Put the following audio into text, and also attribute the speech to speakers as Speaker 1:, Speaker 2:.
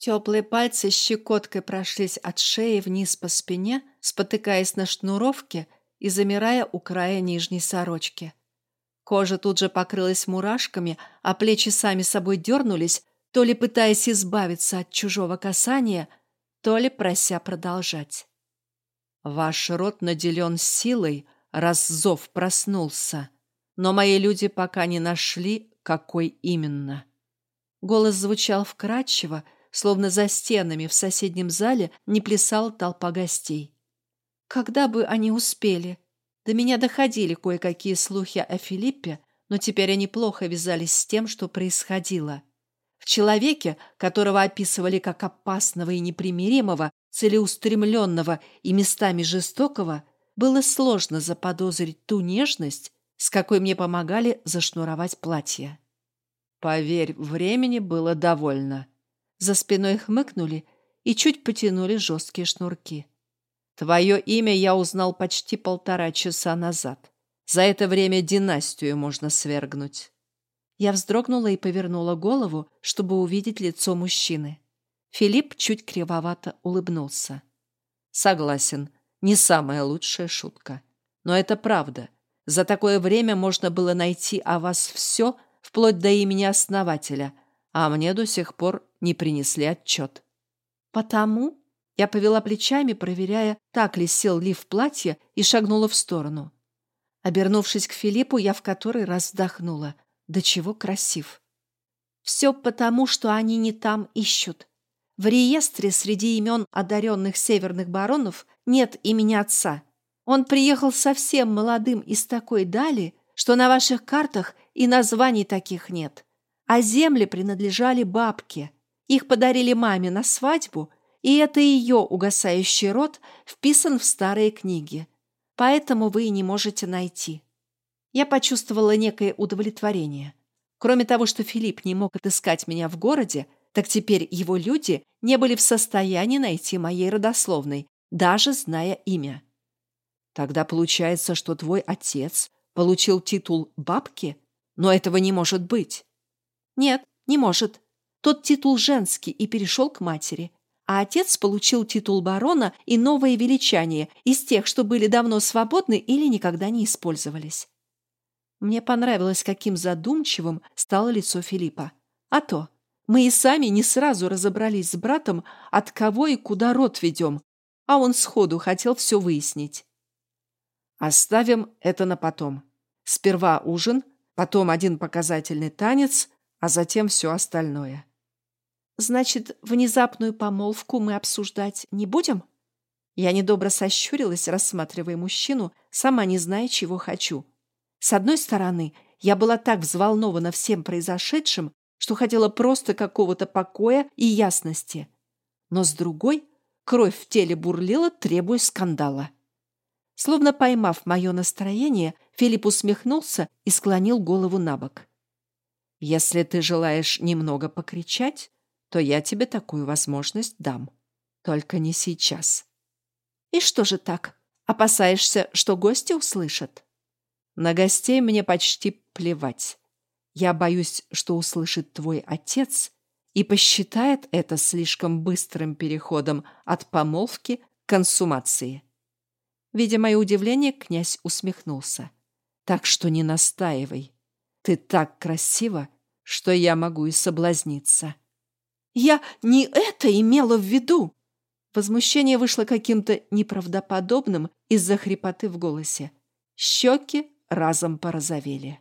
Speaker 1: Теплые пальцы щекоткой прошлись от шеи вниз по спине, спотыкаясь на шнуровке и замирая у края нижней сорочки. Кожа тут же покрылась мурашками, а плечи сами собой дернулись, то ли пытаясь избавиться от чужого касания, то ли прося продолжать. «Ваш род наделен силой, раз зов проснулся, но мои люди пока не нашли, какой именно». Голос звучал вкрадчиво, словно за стенами в соседнем зале не плясала толпа гостей. Когда бы они успели? До меня доходили кое-какие слухи о Филиппе, но теперь они плохо вязались с тем, что происходило. В человеке, которого описывали как опасного и непримиримого, целеустремленного и местами жестокого, было сложно заподозрить ту нежность, с какой мне помогали зашнуровать платье. Поверь, времени было довольно. За спиной хмыкнули и чуть потянули жесткие шнурки. Твое имя я узнал почти полтора часа назад. За это время династию можно свергнуть. Я вздрогнула и повернула голову, чтобы увидеть лицо мужчины. Филипп чуть кривовато улыбнулся. Согласен, не самая лучшая шутка. Но это правда. За такое время можно было найти о вас все, вплоть до имени основателя, а мне до сих пор не принесли отчет. Потому я повела плечами, проверяя, так ли сел Ли в платье, и шагнула в сторону. Обернувшись к Филиппу, я в который раз вздохнула. Да чего красив. Все потому, что они не там ищут. В реестре среди имен одаренных северных баронов нет имени отца. Он приехал совсем молодым из такой дали, что на ваших картах и названий таких нет а земли принадлежали бабке. Их подарили маме на свадьбу, и это ее угасающий род вписан в старые книги. Поэтому вы и не можете найти. Я почувствовала некое удовлетворение. Кроме того, что Филипп не мог отыскать меня в городе, так теперь его люди не были в состоянии найти моей родословной, даже зная имя. Тогда получается, что твой отец получил титул бабки? Но этого не может быть. Нет, не может. Тот титул женский и перешел к матери. А отец получил титул барона и новое величание из тех, что были давно свободны или никогда не использовались. Мне понравилось, каким задумчивым стало лицо Филиппа. А то, мы и сами не сразу разобрались с братом, от кого и куда род ведем, а он сходу хотел все выяснить. Оставим это на потом. Сперва ужин, потом один показательный танец, а затем все остальное. Значит, внезапную помолвку мы обсуждать не будем? Я недобро сощурилась, рассматривая мужчину, сама не зная, чего хочу. С одной стороны, я была так взволнована всем произошедшим, что хотела просто какого-то покоя и ясности. Но с другой, кровь в теле бурлила, требуя скандала. Словно поймав мое настроение, Филипп усмехнулся и склонил голову на бок. Если ты желаешь немного покричать, то я тебе такую возможность дам. Только не сейчас. И что же так? Опасаешься, что гости услышат? На гостей мне почти плевать. Я боюсь, что услышит твой отец и посчитает это слишком быстрым переходом от помолвки к консумации. Видя мое удивление, князь усмехнулся. Так что не настаивай. Ты так красива, что я могу и соблазниться. Я не это имела в виду. Возмущение вышло каким-то неправдоподобным из-за хрипоты в голосе. Щеки разом порозовели.